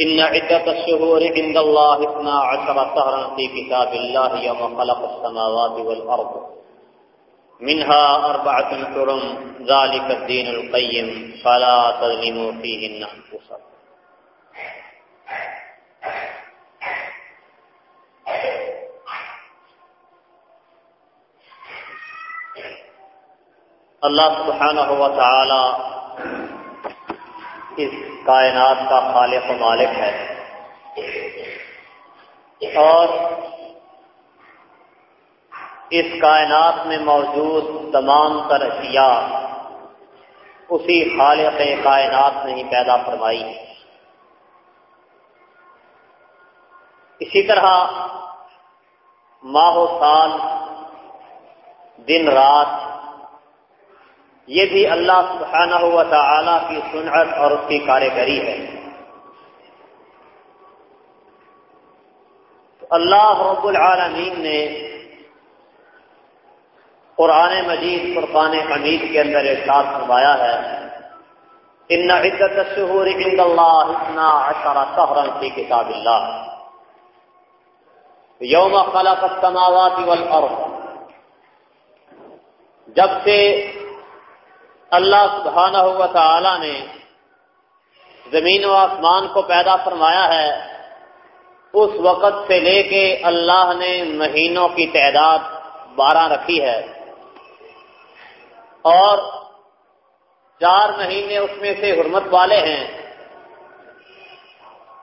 إن عدة الشهور عند الله اثنا عشر شهرا في كتاب الله يوم خلق السماوات والأرض. منها أربعة حرم، ذلك الدين القيم، فلا تظلموا فيهن أنفسكم. اللہ سبحانہ و تعالی اس کائنات کا خالق و مالک ہے۔ اور اس کائنات میں موجود تمام تر اشیاء اسی خالق کائنات نے ہی پیدا فرمائی۔ اسی طرح ماہ و سال، دن رات یہ بھی اللہ سبحانہ و تعالی کی سنعت اور اس کی کاریگری ہے۔ اللہ رب العالمین نے قرآن مجید قرقان حمید کے اندر احساس فرمایا ہے، ان عدت الشہور عند اللہ اتنا عشر شہرا فی کتاب اللہ۔ یوم خلق السماوات والارض۔ جب سے اللہ سبحانہ ہوا تعالی نے زمین و آسمان کو پیدا فرمایا ہے، اس وقت سے لے کے اللہ نے مہینوں کی تعداد بارہ رکھی ہے۔ اور چار مہینے اس میں سے حرمت والے ہیں۔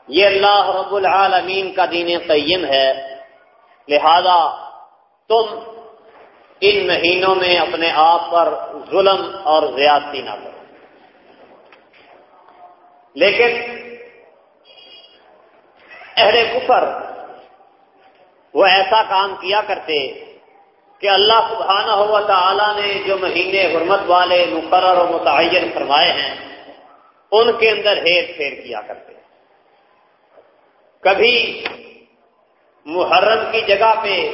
یہ اللہ رب العالمین کا دین قیم ہے۔ لہذا تم ان مہینوں میں اپنے آپ پر ظلم اور زیادتی نہ کرو۔ لیکن اہل کفر وہ ایسا کام کیا کرتے کہ اللہ سبحانہ ہوا تعالی نے جو مہینے حرمت والے مقرر و متعین فرمائے ہیں، ان کے اندر ہیر پھیر کیا کرتے۔ کبھی محرم کی جگہ پہ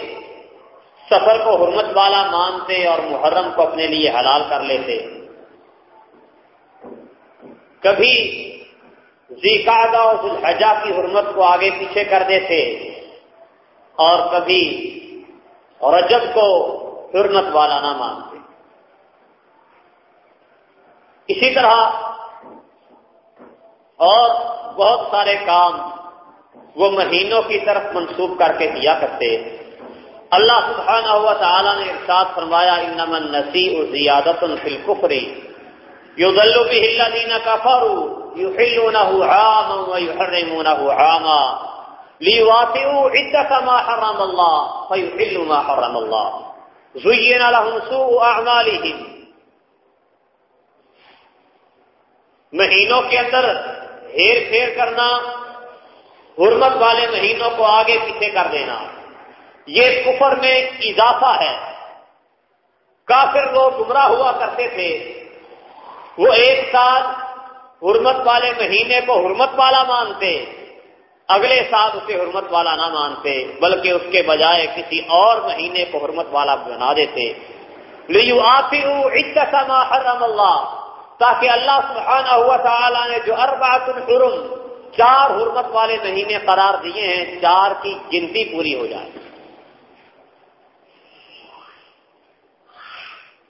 سفر کو حرمت والا مانتے اور محرم کو اپنے لیے حلال کر لیتے۔ کبھی زیقادہ اور ذوالحجہ کی حرمت کو آگے پیچھے کر دیتے اور کبھی رجب کو حرمت والا نہ مانتے۔ اسی طرح اور بہت سارے کام وہ مہینوں کی طرف منسوخ کر کے دیا کرتے۔ اللہ سبحانہ ہوا تعالیٰ نے ارشاد فرمایا، انما النسیء زیادت فی الكفر یضل به الذین کفروا یحلونه عاما ويحرمونه عاما ليوافئوا عدة ما حرم الله فيحلوا ما حرم الله زين لهم سوء اعمالهم. مہینوں کے اندر ہیر پھیر کرنا، حرمت والے مہینوں کو آگے پیچھے کر دینا۔ یہ کفر میں اضافہ ہے۔ کافر لوگ گمراہ ہوا کرتے تھے۔ وہ ایک سال حرمت والے مہینے کو حرمت والا مانتے۔ اگلے سال اسے حرمت والا نہ مانتے، بلکہ اس کے بجائے کسی اور مہینے کو حرمت والا بنا دیتے۔ لیو آتی ما حرم اللہ، تاکہ اللہ سبحانہ ہوا تعالیٰ نے جو اربعت الحرم، چار حرمت والے مہینے قرار دیے ہیں، چار کی گنتی پوری ہو جائے۔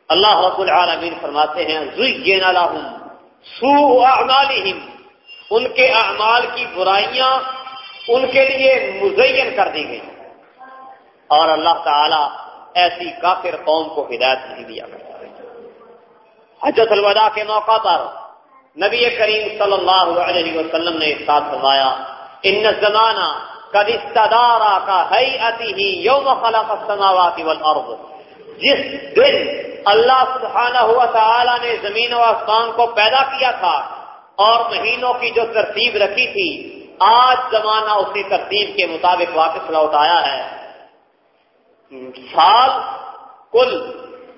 اللہ رب العالمین فرماتے ہیں زینا لہم سو اعمالہم ان کے اعمال کی برائیاں ان کے لیے مزین کر دی گئی۔ اور اللہ تعالی ایسی کافر قوم کو ہدایت نہیں دیا کرتا۔ حجت الوداع کے موقع پر نبی کریم صلی اللہ علیہ وسلم نے ساتھ فرمایا، ان زمانہ کدی استدارا کا ہے ہی یوم خلق السماوات والارض۔ جس دن اللہ سبحانہ ہوا تعالی نے زمین و آسمان کو پیدا کیا تھا اور مہینوں کی جو ترتیب رکھی تھی، آج زمانہ اسی ترتیب کے مطابق واپس لوٹ آیا ہے۔ سال کل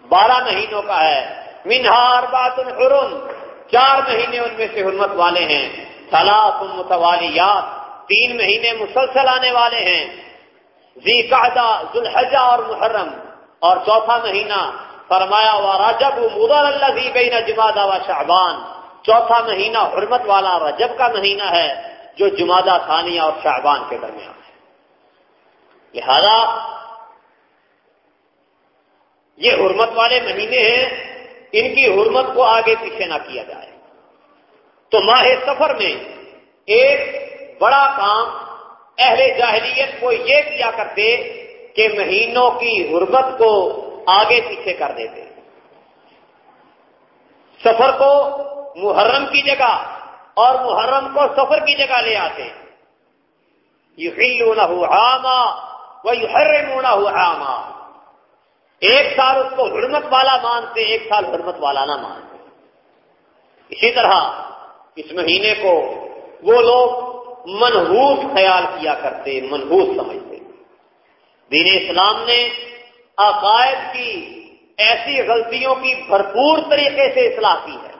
بارہ مہینوں کا ہے۔ منہار بات الحرم چار مہینے ان میں سے حرمت والے ہیں۔ سلاس متوالیات، تین مہینے مسلسل آنے والے ہیں۔ زی قعدہ، ذوالحجہ اور محرم اور چوتھا مہینہ فرمایا ہوا رجب مدر اللہ بین جمادہ و شعبان چوتھا مہینہ حرمت والا رجب کا مہینہ ہے جو جمادہ ثانیہ اور شعبان کے درمیان ہے۔ لہذا یہ حرمت والے مہینے ہیں، ان کی حرمت کو آگے پیچھے نہ کیا جائے۔ تو ماہ سفر میں ایک بڑا کام اہل جاہلیت کو یہ کیا کرتے کہ مہینوں کی حرمت کو آگے پیچھے کر دیتے۔ سفر کو محرم کی جگہ اور محرم کو سفر کی جگہ لے آتے۔ یو آما وہ ہر ایک سال اس کو حرمت والا مانتے، ایک سال حرمت والا نہ مانتے۔ اسی طرح اس مہینے کو وہ لوگ منحوس خیال کیا کرتے، منحوس سمجھتے۔ دین اسلام نے عقائد کی ایسی غلطیوں کی بھرپور طریقے سے اصلاح کی ہے۔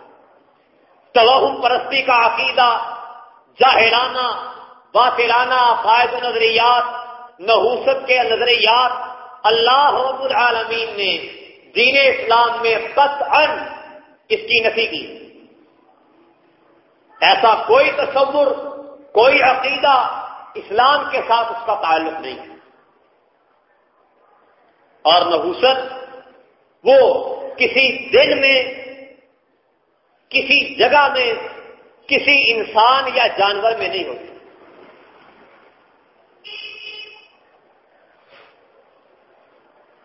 توہم پرستی کا عقیدہ جاہرانہ باطلانہ عقائد و نظریات، نحوست کے نظریات اللہ رب العالمین نے دین اسلام میں قطعا اس کی نفی کی۔ ایسا کوئی تصور، کوئی عقیدہ اسلام کے ساتھ اس کا تعلق نہیں۔ ہے اور نحوست وہ کسی دن میں، کسی جگہ میں، کسی انسان یا جانور میں نہیں ہوتی۔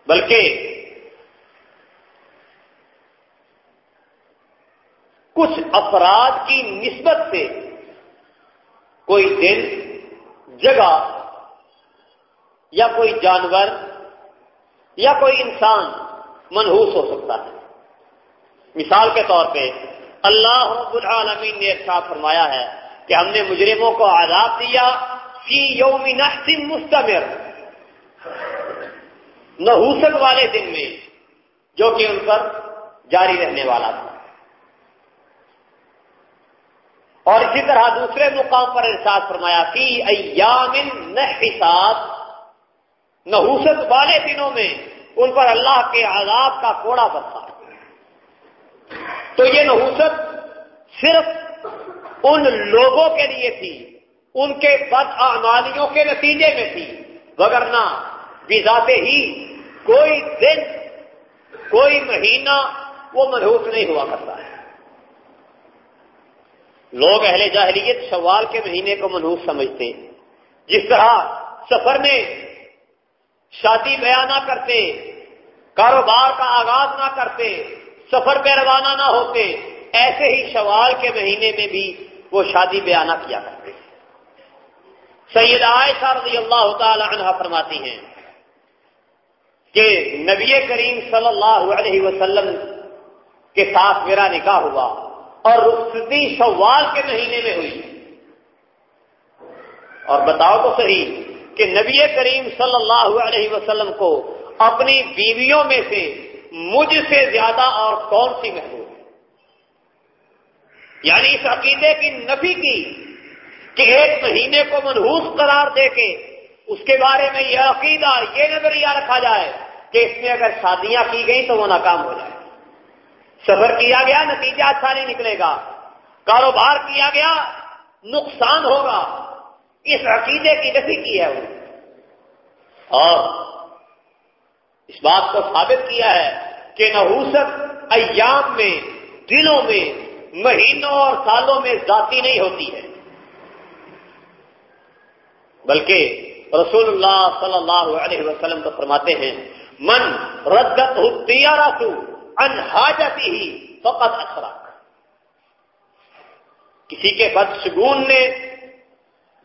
بلکہ کچھ افراد کی نسبت سے کوئی دن، جگہ یا کوئی جانور یا کوئی انسان منحوس ہو سکتا ہے۔ مثال کے طور پہ، اللہ رب العالمین نے ارشاد فرمایا ہے کہ ہم نے مجرموں کو آزاد دیا فی یوم نحس مستمر۔ نحوست والے دن میں، جو کہ ان پر جاری رہنے والا تھا۔ اور اسی طرح دوسرے مقام پر ارشاد فرمایا تھی ایام نحسات۔ نحوست والے دنوں میں ان پر اللہ کے عذاب کا کوڑا برسا تو یہ نحوست صرف ان لوگوں کے لیے تھی، ان کے بد اعمالیوں کے نتیجے میں تھی وگرنہ بذاتے ہی کوئی دن، کوئی مہینہ وہ منحوس نہیں ہوا کرتا ہے۔ لوگ اہل جاہلیت شوال کے مہینے کو منحوس سمجھتے جس طرح سفر میں شادی بیاہ نہ کرتے، کاروبار کا آغاز نہ کرتے، سفر پہ روانہ نہ ہوتے، ایسے ہی شوال کے مہینے میں بھی وہ شادی بیاہ نہ کیا کرتے۔ سید عائشہ رضی اللہ تعالی عنہ فرماتی ہیں کہ نبی کریم صلی اللہ علیہ وسلم کے ساتھ میرا نکاح ہوا اور رخصتی سوال کے مہینے میں ہوئی۔ اور بتاؤ تو صحیح کہ نبی کریم صلی اللہ علیہ وسلم کو اپنی بیویوں میں سے مجھ سے زیادہ اور کون سی محبوب ہے؟ یعنی اس عقیدے کی نفی کی کہ ایک مہینے کو منحوس قرار دے کے اس کے بارے میں یہ عقیدہ، یہ نظریہ رکھا جائے کہ اس میں اگر شادیاں کی گئی تو وہ ناکام ہو جائے۔ سفر کیا گیا، نتیجہ اچھا نہیں نکلے گا۔ کاروبار کیا گیا، نقصان ہوگا۔ اس عقیدے کی نفی کی ہے وہ۔ اور اس بات کو ثابت کیا ہے کہ نحوست ایام میں دنوں میں، مہینوں اور سالوں میں ذاتی نہیں ہوتی ہے۔ بلکہ رسول اللہ صلی اللہ علیہ وسلم تو فرماتے ہیں، من ردت تو ان حاجتی ہی فقط اثرات کسی کے بد شگون نے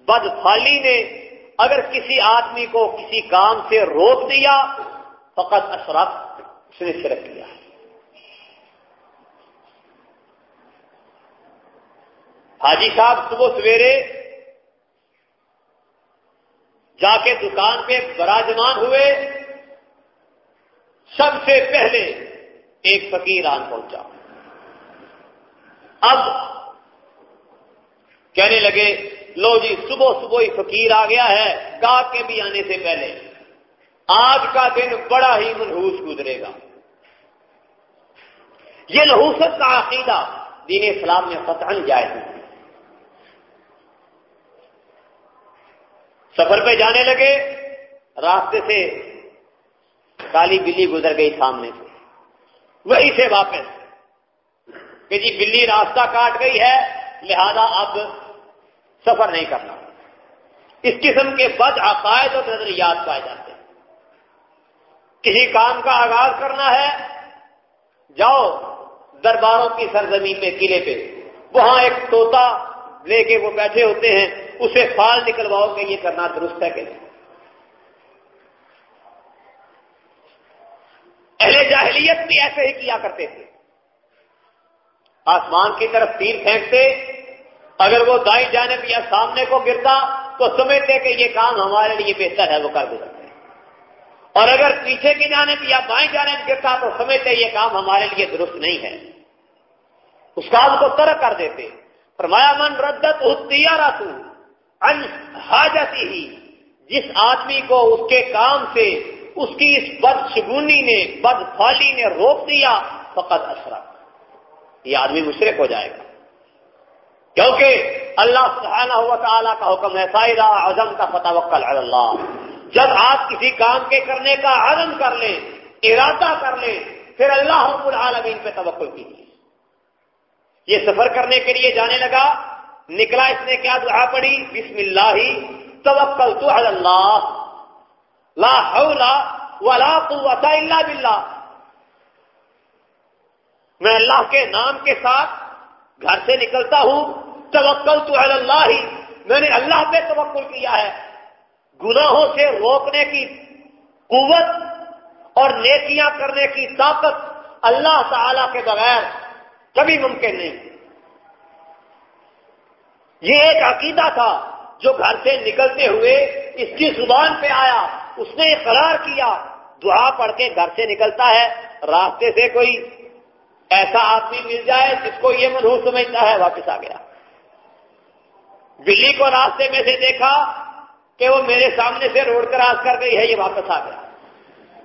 بد فالی نے اگر کسی آدمی کو کسی کام سے روک دیا، فقط اثرات اس نے شرک کیا۔ حاجی صاحب، صبح سویرے جا کے دکان پہ براجمان ہوئے۔ سب سے پہلے ایک فقیر آن پہنچا۔ اب کہنے لگے لو جی صبح صبح ہی فقیر آ گیا ہے گا کے بھی آنے سے پہلے۔ آج کا دن بڑا ہی منحوس گزرے گا۔ یہ نحوست کا عقیدہ دین اسلام میں فتح جائز سفر پہ جانے لگے، راستے سے کالی بلی گزر گئی سامنے سے۔ وہی سے واپس کہ جی بلی راستہ کاٹ گئی ہے، لہذا اب سفر نہیں کرنا۔ اس قسم کے بد عقائد اور نظریات پائے جاتے ہیں۔ کسی کام کا آغاز کرنا ہے، جاؤ درباروں کی سرزمین میں قلعے پہ۔ وہاں ایک توتا لے کے وہ بیٹھے ہوتے ہیں، اسے فال نکلواؤ کہ یہ کرنا درست ہے کہ نہیں۔ اہل جاہلیت بھی ایسے ہی کیا کرتے تھے۔ آسمان کی طرف تیر پھینکتے اگر وہ دائیں جانب یا سامنے کو گرتا تو سمجھتے کہ یہ کام ہمارے لیے بہتر ہے، وہ کر گزرتے اور اگر پیچھے کی جانب یا بائیں جانب گرتا تو سمجھتے یہ کام ہمارے لیے درست نہیں ہے۔ اس کام کو ترک کر دیتے، فرمایا، من ردت رسو حاجتی ہی جس آدمی کو اس کے کام سے، اس کی اس بد شگونی نے بد فالی نے روک دیا فقط اثر یہ آدمی مشرق ہو جائے گا۔ کیونکہ اللہ سبحانہ ہوا تعالیٰ کا حکم ہے، سائدہ اعظم کا فتح وکل اللہ۔ جب آپ کسی کام کے کرنے کا عزم کر لیں، ارادہ کر لیں، پھر اللہ حب العالمین پہ توقع کیجیے۔ یہ سفر کرنے کے لیے جانے لگا، نکلا، اس نے کیا دعا پڑی بسم اللہ توکل تو اللہ۔ لا حول ولا قوت الا باللہ۔ میں اللہ کے نام کے ساتھ گھر سے نکلتا ہوں توکل تو اللہ ہی میں نے اللہ پہ توکل کیا ہے۔ گناہوں سے روکنے کی قوت اور نیکیاں کرنے کی طاقت اللہ تعالی کے بغیر کبھی ممکن نہیں۔ یہ ایک عقیدہ تھا جو گھر سے نکلتے ہوئے اس کی زبان پہ آیا، اس نے اقرار کیا، دعا پڑھ کے گھر سے نکلتا ہے، راستے سے کوئی ایسا آدمی مل جائے جس کو یہ منہور سمجھتا ہے، واپس آ گیا۔ بلی کو راستے میں سے دیکھا کہ وہ میرے سامنے سے روڈ کراس کر گئی ہے، یہ واپس آ گیا۔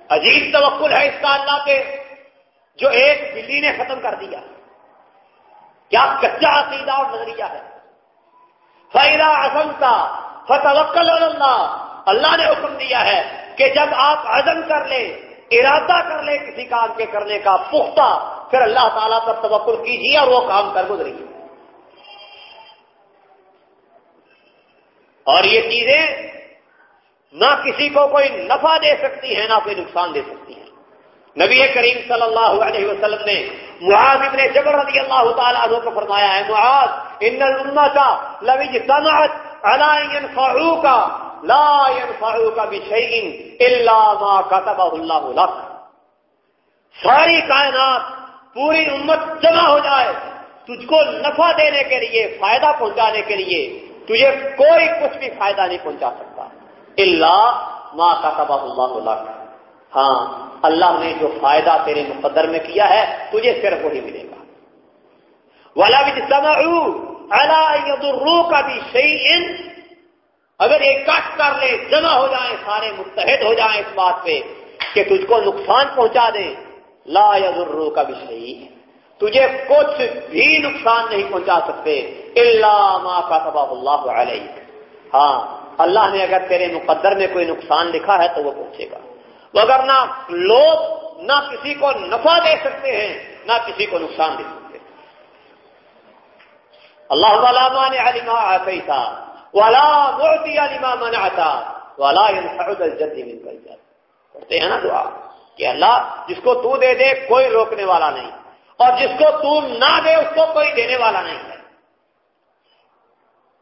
عجیب توقل ہے اس کا اللہ پہ جو ایک بلی نے ختم کر دیا۔ کیا کچا عقیدہ اور نظریہ ہے۔ فیرا عزم کا فتوکل اللہ اللہ نے حکم دیا ہے کہ جب آپ عزم کر لیں، ارادہ کر لیں کسی کام کے کرنے کا، پختہ، پھر اللہ تعالیٰ پر توقل کیجیے اور وہ کام کر گزریے۔ اور یہ چیزیں نہ کسی کو کوئی نفع دے سکتی ہیں، نہ کوئی نقصان دے سکتی ہیں۔ نبی کریم صلی اللہ علیہ وسلم نے معاذ ابن جبر رضی اللہ تعالیٰ عنہ کو فرمایا ہے، معاذ، ان الامت لوج سمعت على ينفعوك لا ينفعوك بشيء الا ما كتبه الله لك۔ ساری کائنات، پوری امت جمع ہو جائے، تجھ کو نفع دینے کے لیے، فائدہ پہنچانے کے لیے تجھے کوئی کچھ بھی فائدہ نہیں پہنچا سکتا۔ اللہ ماں کا تباہ اللہ اللہ ہاں اللہ نے جو فائدہ تیرے مقدر میں کیا ہے، تجھے صرف وہی ملے گا۔ والا بھی رو کا بھی صحیح اگر ایک کٹ کر لے، جمع ہو جائیں سارے متحد ہو جائیں اس بات پہ کہ تجھ کو نقصان پہنچا دیں لا یزرو کا بھی صحیح تجھے کچھ بھی نقصان نہیں پہنچا سکتے اللہ ما کا اللہ علیہ ہاں اللہ نے اگر تیرے مقدر میں کوئی نقصان لکھا ہے تو وہ پہنچے گا۔ مگر نہ لوگ، نہ کسی کو نفع دے سکتے ہیں، نہ کسی کو نقصان دے سکتے اللہ علامہ نے علیما آئی تھا والا موتی علیما من آتا والا جلدی مل کر ہیں نا دعا کہ اللہ، جس کو تو دے دے، کوئی روکنے والا نہیں۔ اور جس کو تو نہ دے، اس کو کوئی دینے والا نہیں ہے۔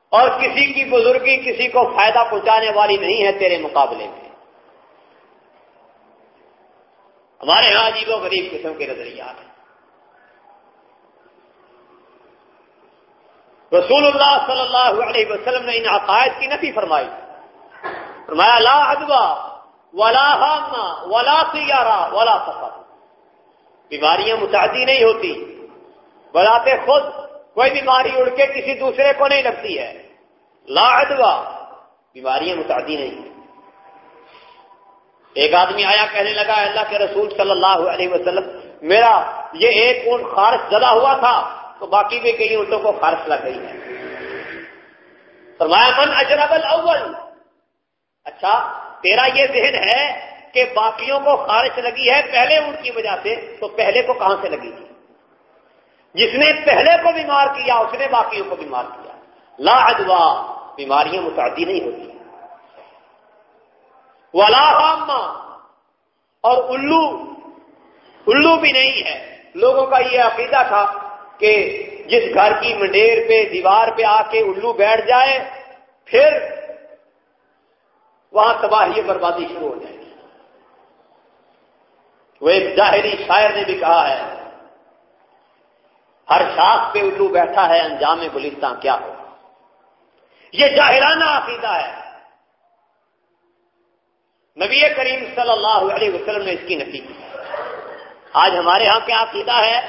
اور کسی کی بزرگی کسی کو فائدہ پہنچانے والی نہیں ہے تیرے مقابلے میں۔ ہمارے یہاں عجیب و غریب قسم کے نظریات ہیں۔ رسول اللہ صلی اللہ علیہ وسلم نے ان عقائد کی نفی فرمائی۔ فرمایا، لا ادوا ولا حامہ ولا سیارہ ولا سفر۔ بیماریاں متعدی نہیں ہوتی۔ بلاتے خود کوئی بیماری اڑ کے کسی دوسرے کو نہیں لگتی ہے۔ لا ادوا بیماریاں متعدی نہیں ایک آدمی آیا، کہنے لگا، اللہ کے رسول صلی اللہ علیہ وسلم، میرا یہ ایک اونٹ خارش زدہ ہوا تھا، تو باقی بھی کئی اونٹوں کو خارش لگ گئی ہے۔ فرمایا، من اجرب الاول۔ اچھا تیرا یہ ذہن ہے کہ باقیوں کو خارش لگی ہے پہلے اونٹ کی وجہ سے، تو پہلے کو کہاں سے لگی؟ تھی جس نے پہلے کو بیمار کیا، اس نے باقیوں کو بیمار کیا۔ لا ادوا بیماریاں متعدی نہیں ہوتی۔ ولا اور الو الو بھی نہیں ہے۔ لوگوں کا یہ عقیدہ تھا کہ جس گھر کی منڈیر پہ، دیوار پہ آ کے الو بیٹھ جائے، پھر وہاں تباہی بربادی شروع ہو جائے۔ وہ ایک ظاہری شاعر نے بھی کہا ہے، ہر شاخ پہ الو بیٹھا ہے، انجام گلستان کیا ہو؟ یہ ظاہرانہ عقیدہ ہے۔ نبی کریم صلی اللہ علیہ وسلم نے اس کی نفی کی۔ آج ہمارے ہاں کیا عقیدہ ہے؟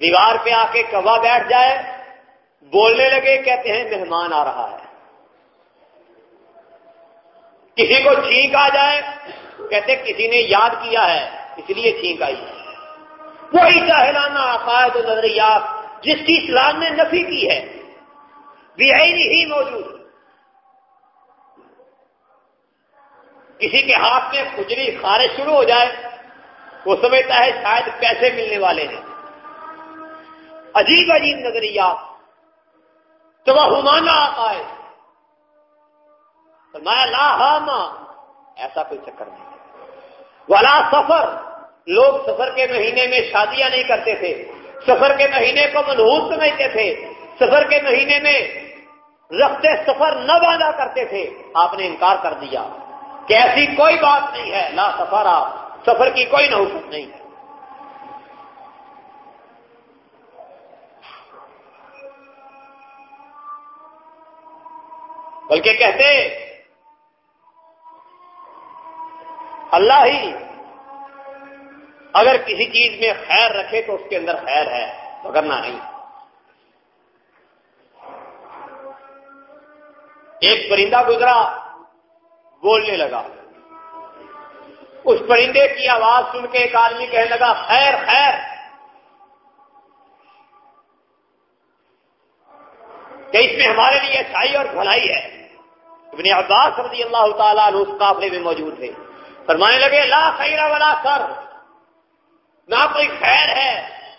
دیوار پہ آ کے کوا بیٹھ جائے، بولنے لگے، کہتے ہیں مہمان آ رہا ہے۔ کسی کو چھینک آ جائے، کہتے کسی نے یاد کیا ہے، اس لیے چھینک آئی۔ وہی چاہلانہ عقائد و نظریات جس کی اسلام نے نفی کی ہے ہی موجود۔ کسی کے ہاتھ میں کجری خارش شروع ہو جائے، وہ سمجھتا ہے شاید پیسے ملنے والے ہیں۔ عجیب عجیب نظریات تو وہ ہمانا آتا ہے میں لا ایسا کوئی چکر نہیں. ولا سفر. لوگ سفر کے مہینے میں شادیاں نہیں کرتے تھے. سفر کے مہینے کو منہوس سمجھتے تھے. سفر کے مہینے میں رفتے سفر نہ باندھا کرتے تھے. آپ نے انکار کر دیا کہ ایسی کوئی بات نہیں ہے. لا سفر آپ. سفر کی کوئی نحوست نہیں. ہے بلکہ کہتے اللہ ہی۔ اگر کسی چیز میں خیر رکھے تو اس کے اندر خیر ہے، مگر نہ نہیں ایک پرندہ گزرا، بولنے لگا۔ اس پرندے کی آواز سن کے ایک آدمی کہنے لگا، خیر خیر۔ کہ اس میں ہمارے لیے اچھائی اور بھلائی ہے۔ ابن عباس رضی اللہ تعالیٰ عنہ اس قافلے میں موجود تھے۔ فرمانے لگے، لا خیر ولا سر نہ کوئی خیر ہے،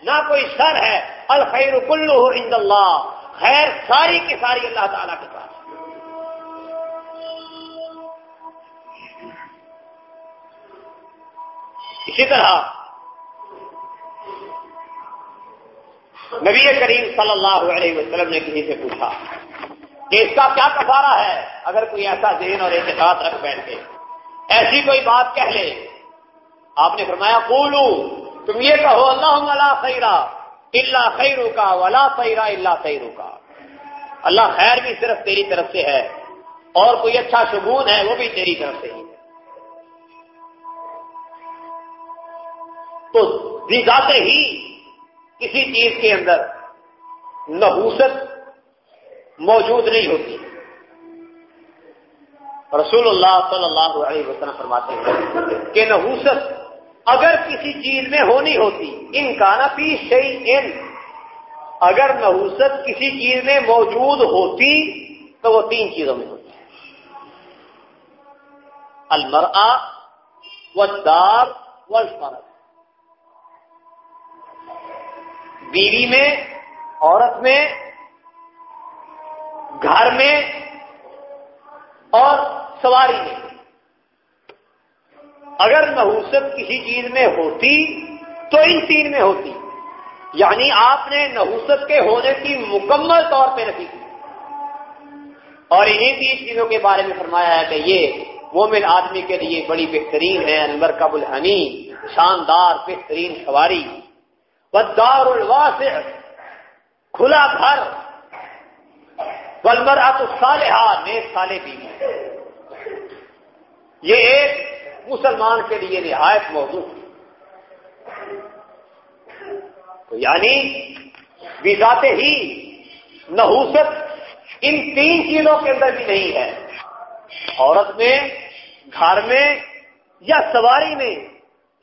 نہ کوئی سر ہے. الخیر کلو عند اللہ. خیر ساری کی ساری اللہ تعالیٰ کے پاس اسی طرح نبی کریم صلی اللہ علیہ وسلم نے کسی سے پوچھا کہ اس کا کیا کفارہ ہے اگر کوئی ایسا ذہن اور احتجاج رکھ بیٹھے ایسی کوئی بات کہہ لے۔ آپ نے فرمایا بولو تم یہ کہو اللہ اللہ خیرا اللہ خیرو کا ولا خیرا اللہ خیرو کا اللہ خیر بھی صرف تیری طرف سے ہے اور کوئی اچھا شگون ہے وہ بھی تیری طرف سے ہی تو ذاتے ہی کسی چیز کے اندر نحوست موجود نہیں ہوتی۔ رسول اللہ صلی اللہ علیہ وسلم فرماتے ہیں کہ نحوست اگر کسی چیز میں ہونی ہوتی، ان کا نفی شعی ان اگر نحوست کسی چیز میں موجود ہوتی تو وہ تین چیزوں میں ہوتی المرآ و دار و بیوی میں، عورت میں، گھر میں اور سواری میں اگر نحوست کسی چیز میں ہوتی تو ان تین میں ہوتی۔ یعنی آپ نے نحوست کے ہونے کی مکمل طور پہ رکھی۔ اور انہیں تین چیزوں کے بارے میں فرمایا ہے کہ یہ مومن آدمی کے لیے بڑی بہترین ہے انور قبل ہنی شاندار، بہترین سواری۔ بدار الواسع، کھلا گھر۔ بلبر آپ صالحہ نیک سالے بھی یہ ایک مسلمان کے لیے نہایت موضوع تو یعنی وزاتے ہی نحوست ان تین چیزوں کے اندر بھی نہیں ہے۔ عورت میں، گھر میں یا سواری میں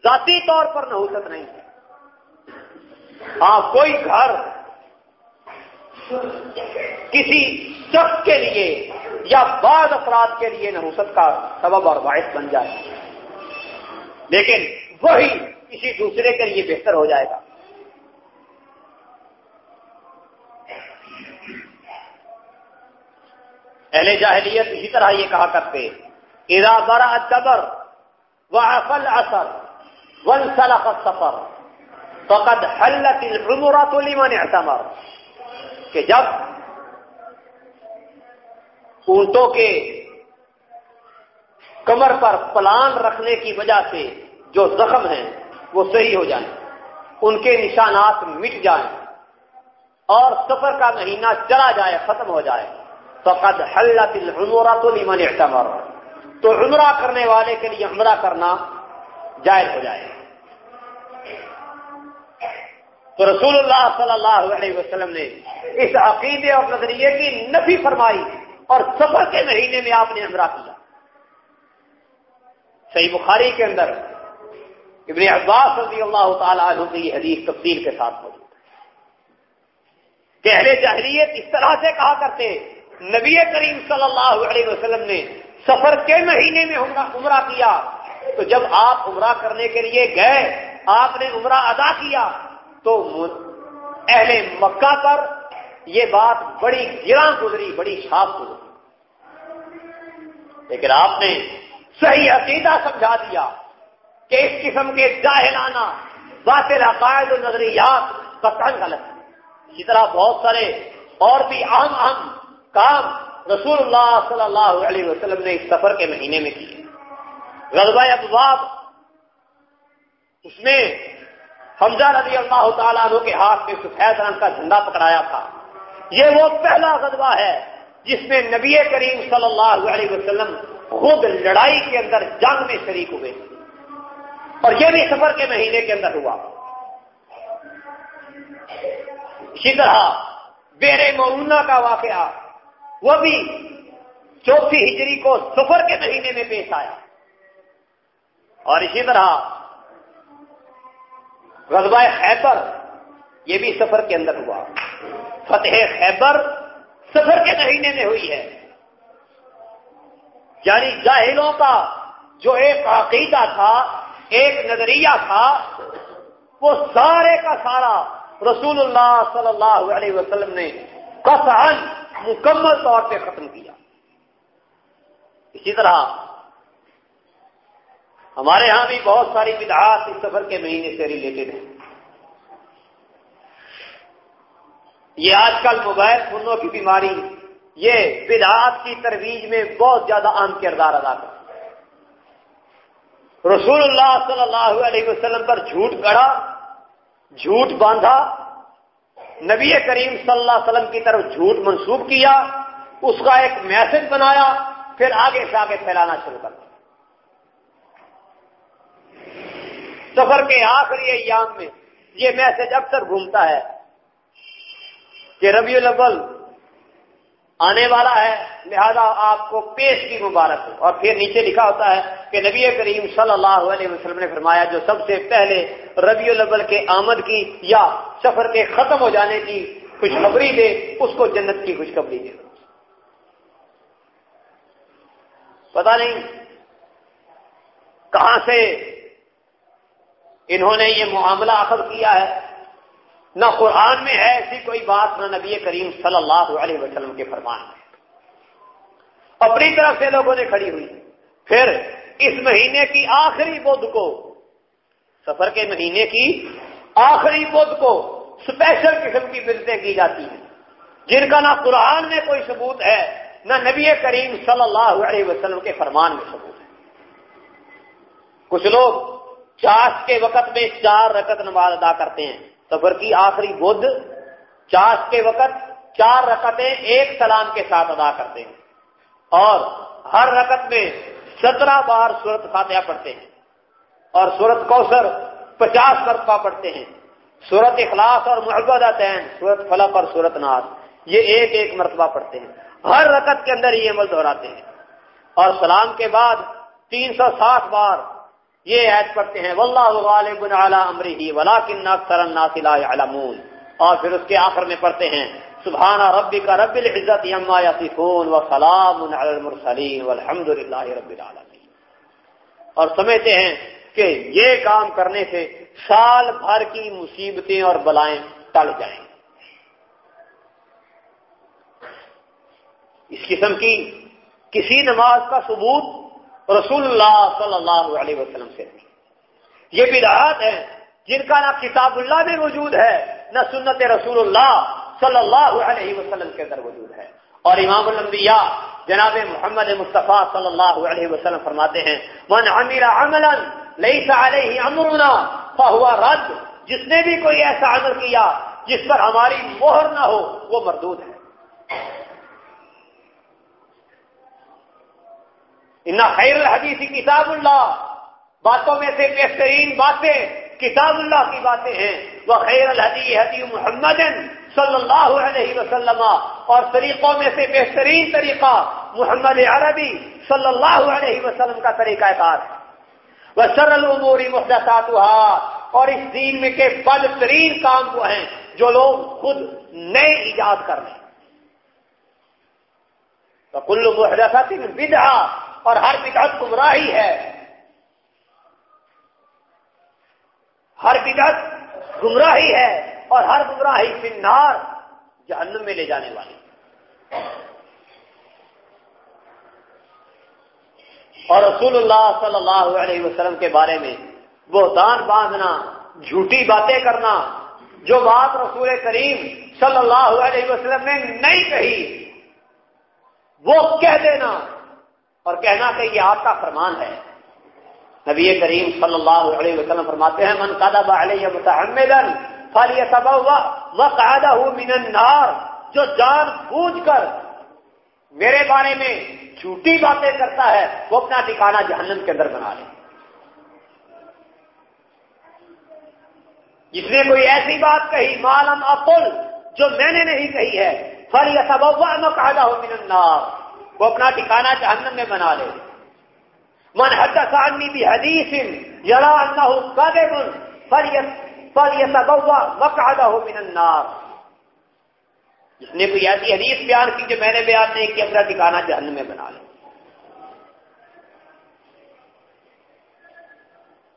ذاتی طور پر نحوست نہیں ہے۔ ہاں کوئی گھر کسی شخص کے لیے یا بعض افراد کے لیے نحوست کا سبب اور باعث بن جائے۔ لیکن وہی کسی دوسرے کے لیے بہتر ہو جائے گا۔ اہل جاہلیت اسی طرح یہ کہا کرتے اذا برا قبر وعفل اثر وانسلخ السفر فقد حلت العمرات لمن اعتمر. کہ جب اونٹوں کے کمر پر پلان رکھنے کی وجہ سے جو زخم ہیں وہ صحیح ہو جائیں، ان کے نشانات مٹ جائیں اور سفر کا مہینہ چلا جائے، ختم ہو جائے۔ فقد حلت العمرات لمن اعتمر۔ تو عمرہ کرنے والے کے لیے عمرہ کرنا جائز ہو جائے۔ تو رسول اللہ صلی اللہ علیہ وسلم نے اس عقیدے اور نظریے کی نفی فرمائی اور سفر کے مہینے میں آپ نے عمرہ کیا۔ صحیح بخاری کے اندر ابن عباس رضی اللہ تعالیٰ عنہ کی حدیث تفصیل کے ساتھ موجود کہ اہل جہریت اس طرح سے کہا کرتے نبی کریم صلی اللہ علیہ وسلم نے سفر کے مہینے میں عمرہ کیا۔ تو جب آپ عمرہ کرنے کے لیے گئے، آپ نے عمرہ ادا کیا تو اہل مکہ پر یہ بات بڑی گراں گزری، بڑی چھاپ گزری۔ لیکن آپ نے صحیح عقیدہ سمجھا دیا کہ اس قسم کے جاہلانہ باطل عقائد و نظریات کا غلط ہے۔ اسی طرح بہت سارے اور بھی اہم اہم کام رسول اللہ صلی اللہ علیہ وسلم نے اس سفر کے مہینے میں کیے۔ غزبۂ ابواب، اس میں حمزہ رضی اللہ تعالیٰ عنہ کے ہاتھ میں سفید رنگ کا جھنڈا پکڑایا تھا۔ یہ وہ پہلا غزبہ ہے جس میں نبی کریم صلی اللہ علیہ وسلم خود لڑائی کے اندر جنگ میں شریک ہوئے۔ اور یہ بھی سفر کے مہینے کے اندر ہوا۔ اسی طرح بیر معونہ کا واقعہ، وہ بھی چوتھی ہجری کو سفر کے مہینے میں پیش آیا۔ اور اسی طرح غزبہ خیبر، یہ بھی سفر کے اندر ہوا۔ فتح خیبر سفر کے مہینے میں ہوئی ہے۔ یعنی جاہلوں کا جو ایک عقیدہ تھا، ایک نظریہ تھا، وہ سارے کا سارا رسول اللہ صلی اللہ علیہ وسلم نے کسان مکمل طور پہ ختم کیا۔ اسی طرح ہمارے ہاں بھی بہت ساری بدعات اس سفر کے مہینے سے ریلیٹڈ ہیں۔ یہ آج کل موبائل فونوں کی بیماری، یہ بدعات کی ترویج میں بہت زیادہ اہم کردار ادا کرتی رسول اللہ صلی اللہ علیہ وسلم پر جھوٹ گڑا جھوٹ باندھا، نبی کریم صلی اللہ علیہ وسلم کی طرف جھوٹ منسوب کیا، اس کا ایک میسج بنایا، پھر آگے سے آگے پھیلانا شروع کر دیا سفر کے آخری ایام میں یہ میسج اکثر گھومتا ہے کہ ربیع الاول آنے والا ہے، لہذا آپ کو پیش کی مبارک ہو۔ اور پھر نیچے لکھا ہوتا ہے کہ نبی کریم صلی اللہ علیہ وسلم نے فرمایا، جو سب سے پہلے ربیع الاول کے آمد کی یا سفر کے ختم ہو جانے کی خوشخبری دے، اس کو جنت کی خوشخبری دے۔ پتا نہیں کہاں سے انہوں نے یہ معاملہ اخذ کیا ہے۔ نہ قرآن میں ہے ایسی کوئی بات، نہ نبی کریم صلی اللہ علیہ وسلم کے فرمان میں۔ اپنی طرف سے لوگوں نے کھڑی ہوئی۔ پھر اس مہینے کی آخری بدھ کو، سفر کے مہینے کی آخری بدھ کو اسپیشل قسم کی بلتیں کی جاتی ہیں۔ جن کا نہ قرآن میں کوئی ثبوت ہے، نہ نبی کریم صلی اللہ علیہ وسلم کے فرمان میں ثبوت ہے۔ کچھ لوگ چاش کے وقت میں چار رکت نماز ادا کرتے ہیں۔ سفر کی آخری بدھ، چاش کے وقت چار رکتیں ایک سلام کے ساتھ ادا کرتے ہیں۔ اور ہر رکت میں سترہ بار سورت فاتحہ پڑھتے ہیں۔ اور سورت کوثر پچاس مرتبہ پڑھتے ہیں۔ سورت اخلاص اور محبت سورت فلق اور سورت ناز۔ یہ ایک ایک مرتبہ پڑھتے ہیں۔ ہر رکت کے اندر یہ عمل دہراتے ہیں۔ اور سلام کے بعد تین سو ساٹھ بار یہ ایڈ پڑھتے ہیں واللہ غالب علی امرہ ولکن اکثر الناس لا يعلمون۔ اور پھر اس کے آخر میں پڑھتے ہیں سبحانہ ربی کا رب العزت یما یاسفون و سلام المرسلین والحمد للہ رب العالمین۔ اور سمجھتے ہیں کہ یہ کام کرنے سے سال بھر کی مصیبتیں اور بلائیں ٹل جائیں۔ اس قسم کی کسی نماز کا ثبوت رسول اللہ صلی اللہ علیہ وسلم سے۔ نہیں یہ بدعات ہیں جن کا نہ کتاب اللہ میں موجود ہے، نہ سنت رسول اللہ صلی اللہ علیہ وسلم کے اندر موجود ہے۔ اور امام الانبیاء جناب محمد مصطفیٰ صلی اللہ علیہ وسلم فرماتے ہیں، من عمل عملا لیس علیہ امرنا فہو رد۔ جس نے بھی کوئی ایسا عمل کیا جس پر ہماری مہر نہ ہو، وہ مردود ہے۔ ان خیر الحدیث کتاب اللہ. باتوں میں سے بہترین باتیں کتاب اللہ کی باتیں ہیں. وہ خیر الحدی حدی محمد صلی اللہ علیہ وسلم. اور طریقوں میں سے بہترین طریقہ محمد عربی صلی اللہ علیہ وسلم کا طریقہ کار. ہے وہ سرل عموری محدثات اور اس دین میں کے بدترین کام وہ ہیں جو لوگ خود نئے ایجاد کر لیں تو کلو محدثات بدعا اور ہر بدعت گمراہی ہے۔ ہر بدعت گمراہی ہے اور ہر گمراہی فنار جہنم میں لے جانے والی۔ اور رسول اللہ صلی اللہ علیہ وسلم کے بارے میں بہتان باندھنا، جھوٹی باتیں کرنا، جو بات رسول کریم صلی اللہ علیہ وسلم نے نہیں کہی، وہ کہہ دینا۔ اور کہنا کہ یہ آپ کا فرمان ہے۔ نبی کریم صلی اللہ علیہ وسلم فرماتے ہیں، من قدب علیہ متعمدن فلیتبوا مقعدہ من النار جو جان بوجھ کر میرے بارے میں جھوٹی باتیں کرتا ہے، وہ اپنا ٹھکانہ جہنم کے اندر بنا لے۔ جس نے کوئی ایسی بات کہی معلوم اقل جو میں نے نہیں کہی ہے۔ فلیتبوا مقعدہ من النار۔ وہ اپنا ٹھکانہ جہنم میں بنا لے۔ من حدث عنی عني بحديث يرى انه كاذب فليتبوا مقعده من النار۔ جس نے کوئی ایسی حدیث بیان کی جو میں نے بیان نہیں کی، اپنا ٹھکانہ جہنم میں بنا لے۔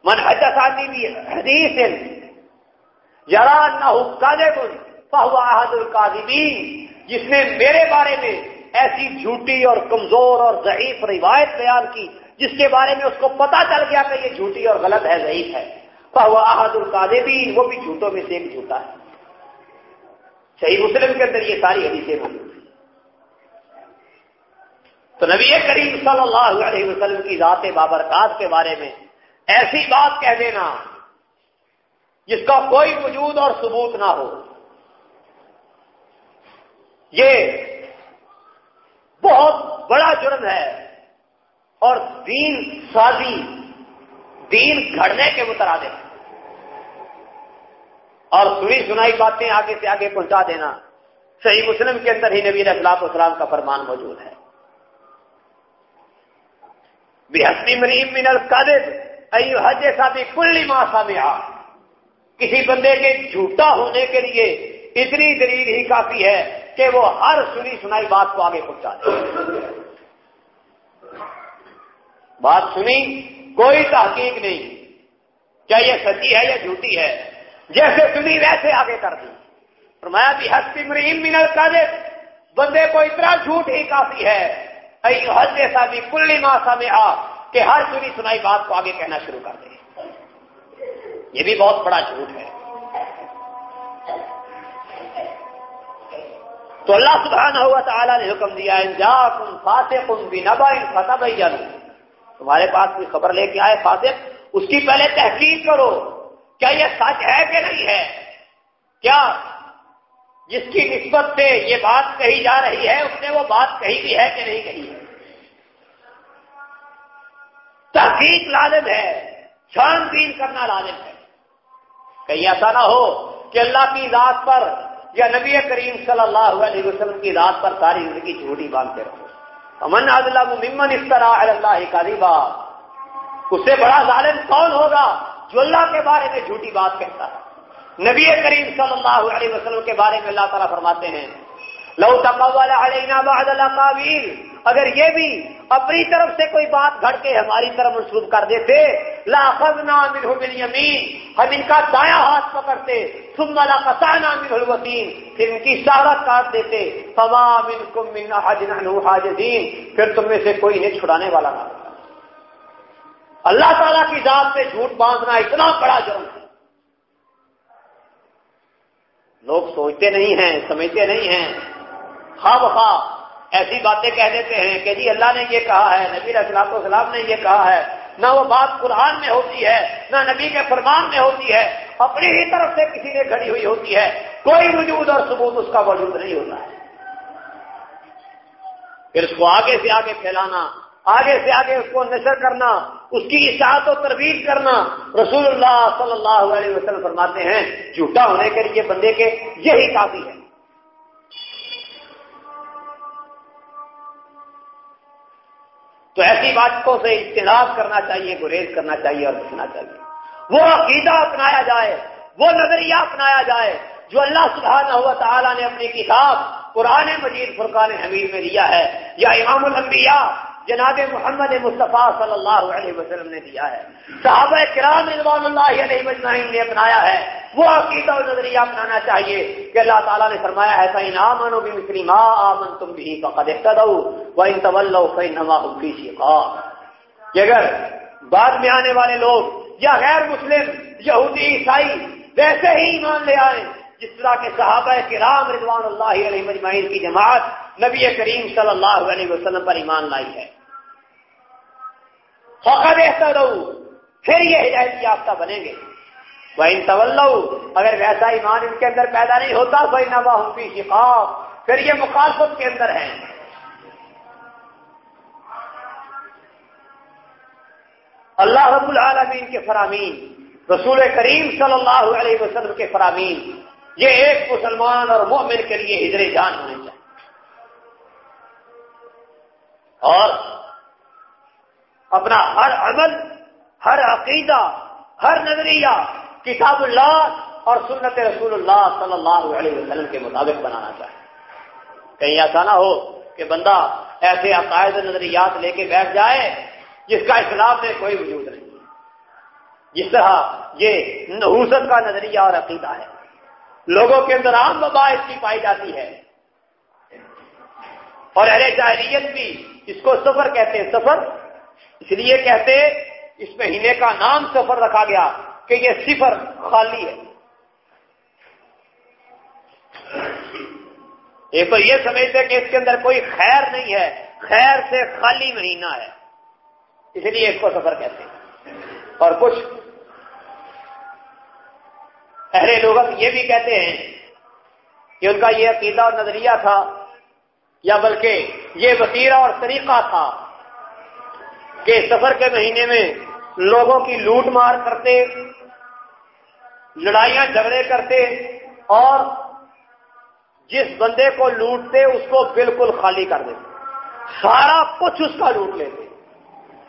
من حدث عنی عني بحديث يرى انه كاذب فهو احد الكاذبين جس نے میرے بارے میں ایسی جھوٹی اور کمزور اور ضعیف روایت بیان کی جس کے بارے میں اس کو پتا چل گیا کہ یہ جھوٹی اور غلط ہے، ضعیف ہے۔ وہ احد القادبین وہ بھی جھوٹوں میں سے ایک جھوٹا ہے۔ صحیح مسلم کے اندر یہ ساری حدیثیں موجود ہیں۔ تو نبی کریم صلی اللہ علیہ وسلم کی ذات بابرکات کے بارے میں ایسی بات کہہ دینا جس کا کوئی وجود اور ثبوت نہ ہو۔ یہ بہت بڑا جرم ہے۔ اور دین سازی، دین گھڑنے کے مترادف۔ اور سنی سنائی باتیں آگے سے آگے پہنچا دینا۔ صحیح مسلم کے اندر ہی نبی اخلاق اسلام کا فرمان موجود ہے۔ بحسنی مریم من القادر ایو حج بھی کلی ماسا میں کسی بندے کے جھوٹا ہونے کے لیے اتنی دلیل ہی کافی ہے۔ کہ وہ ہر سنی سنائی بات کو آگے پہنچا دے۔ بات سنی، کوئی تحقیق نہیں۔ کیا یہ سچی ہے یا جھوٹی ہے؟ جیسے سنی، ویسے آگے کر دی۔ فرمایا بھی ہستی مریم من القادر بندے کو اتنا جھوٹ ہی کافی ہے۔ حد جیسا بھی کلی ماسا میں آ کہ ہر سنی سنائی بات کو آگے کہنا شروع کر دے۔ یہ بھی بہت بڑا جھوٹ ہے۔ تو اللہ سبحانہ ہوا تعالیٰ نے حکم دیا انجا نبا فتح تمہارے پاس کوئی خبر لے کے آئے فاطف اس کی پہلے تحقیق کرو۔ کیا یہ سچ ہے کہ نہیں ہے؟ کیا جس کی نسبت سے یہ بات کہی جا رہی ہے، اس نے وہ بات کہی بھی ہے کہ نہیں کہی؟ ہے تحقیق لازم ہے چھان بین کرنا لازم ہے۔ کہیں ایسا نہ ہو کہ اللہ کی ذات پر یا نبی کریم صلی اللہ علیہ وسلم کی رات پر ساری زندگی جھوٹی باندھتے رہو۔ امن اللہ ممن اس طرح اللہ کا اس سے بڑا ظالم کون ہوگا جو اللہ کے بارے میں جھوٹی بات کہتا ہے؟ نبی کریم صلی اللہ علیہ وسلم کے بارے میں اللہ تعالیٰ فرماتے ہیں لو تقول علینا بعد الاقابیر اگر یہ بھی اپنی طرف سے کوئی بات گھڑ کے ہماری طرف منسوخ کر دیتے لاخذنا منه بالیمین ہم ان کا دایاں ہاتھ پکڑتے، ثم لقطعنا منه الوتین پھر ان کی سہارت کاٹ دیتے، فما منکم من احد عنه حاجزین۔ پھر تم میں سے کوئی نہیں چھڑانے والا نہ اللہ تعالیٰ کی ذات سے جھوٹ باندھنا اتنا بڑا جرم ہے۔ لوگ سوچتے نہیں ہیں، سمجھتے نہیں ہیں۔ خواہ بخواہ ایسی باتیں کہہ دیتے ہیں کہ جی اللہ نے یہ کہا ہے، نبی اسلام السلام نے یہ کہا ہے۔ نہ وہ بات قرآن میں ہوتی ہے، نہ نبی کے فرمان میں ہوتی ہے۔ اپنی ہی طرف سے کسی نے گھڑی ہوئی ہوتی ہے۔ کوئی وجود اور ثبوت اس کا موجود نہیں ہوتا ہے۔ پھر اس کو آگے سے آگے پھیلانا، آگے سے آگے اس کو نشر کرنا، اس کی اشاعت و ترویج کرنا۔ رسول اللہ صلی اللہ علیہ وسلم فرماتے ہیں، جھوٹا ہونے کے لیے بندے کے یہی کافی ہے۔ تو ایسی باتوں سے اجتناب کرنا چاہیے، گریز کرنا چاہیے اور بچنا چاہیے۔ وہ عقیدہ اپنایا جائے، وہ نظریہ اپنایا جائے جو اللہ سبحانہ ہوا تعالیٰ نے اپنی کتاب قرآن مجید فرقان حمید میں دیا ہے یا امام الانبیاء جناب محمد مصطفیٰ صلی اللہ علیہ وسلم نے دیا ہے۔ صحابہ کرام رضوان اللہ علیہ مجمعین نے اپنایا ہے۔ وہ عقیدہ و نظریہ اپنانا چاہیے کہ اللہ تعالیٰ نے فرمایا ہے سین آمن بھی مسری ما آمن تم بھی فقد اقتدو و ان طول فینما کہ اگر بعد میں آنے والے لوگ یا غیر مسلم، یہودی، عیسائی ویسے ہی ایمان لے آئے، جس طرح کے صحابہ کرام رضوان اللہ علیہ مجمعین کی جماعت نبی کریم صلی اللہ علیہ وسلم پر ایمان لائی ہے۔ فقد احتدو پھر یہ ہدایت یافتہ بنیں گے۔ وہ ان طول اگر ویسا ایمان ان کے اندر پیدا نہیں ہوتا تو نوا ہوتی شقاق۔ پھر یہ مخالفت کے اندر ہے اللہ رب العالمین کے فرامین، رسول کریم صلی اللہ علیہ وسلم کے فرامین۔ یہ ایک مسلمان اور مومن کے لیے ہجر جان ہونے چاہیے۔ اور اپنا ہر عمل، ہر عقیدہ، ہر نظریہ کتاب اللہ اور سنت رسول اللہ صلی اللہ علیہ وسلم کے مطابق بنانا چاہے۔ کہیں ایسا نہ ہو کہ بندہ ایسے عقائد نظریات لے کے بیٹھ جائے جس کا اسلام میں کوئی وجود نہیں۔ جس طرح یہ نحوست کا نظریہ اور عقیدہ ہے۔ لوگوں کے اندر عام مباحث کی پائی جاتی ہے۔ اور اہل جاہلیت بھی اس کو سفر کہتے ہیں سفر اس لیے کہتے اس مہینے کا نام سفر رکھا گیا کہ یہ صفر خالی ہے۔ ایک تو یہ سمجھتے کہ اس کے اندر کوئی خیر نہیں ہے، خیر سے خالی مہینہ ہے۔ اس لیے اس کو سفر کہتے ہیں۔ اور کچھ اہل لوگ یہ بھی کہتے ہیں کہ ان کا یہ عقیدہ اور نظریہ تھا، یا بلکہ یہ وسیلہ اور طریقہ تھا کہ سفر کے مہینے میں لوگوں کی لوٹ مار کرتے، لڑائیاں جھگڑے کرتے، اور جس بندے کو لوٹتے، اس کو بالکل خالی کر دیتے۔ سارا کچھ اس کا لوٹ لیتے۔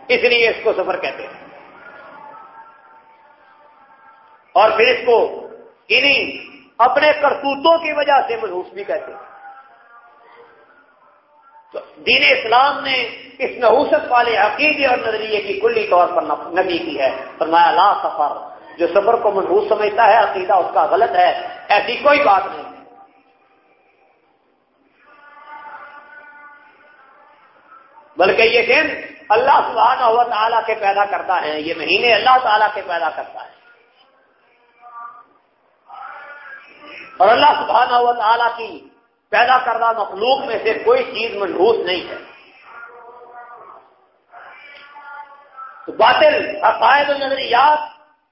اس لیے اس کو سفر کہتے ہیں۔ اور پھر اس کو انہیں اپنے کرتوتوں کی وجہ سے منحوس بھی کہتے ہیں۔ تو دین اسلام نے اس نحوست والے عقیدے اور نظریے کی کلی طور پر نبی کی ہے۔ فرمایا، لا سفر، جو سفر کو منحوس سمجھتا ہے، عقیدہ اس کا غلط ہے۔ ایسی کوئی بات نہیں۔ بلکہ یہ دن اللہ سبحانہ ہوا تعالیٰ کے پیدا کرتا ہے۔ یہ مہینے اللہ تعالیٰ کے پیدا کرتا ہے۔ اور اللہ سبحانہ ہوا تعالیٰ کی پیدا کردہ مخلوق میں سے کوئی چیز منحوس نہیں ہے۔ تو باطل، عقائد و نظریات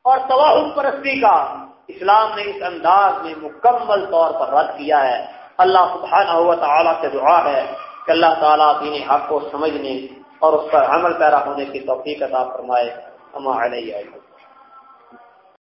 اور توہم پرستی کا اسلام نے اس انداز میں مکمل طور پر رد کیا ہے۔ اللہ سبحانہ ہوا تعالیٰ سے دعا ہے کہ اللہ تعالیٰ دین حق کو سمجھنے اور اس پر عمل پیرا ہونے کی توفیق عطا فرمائے۔ ہم علیہ۔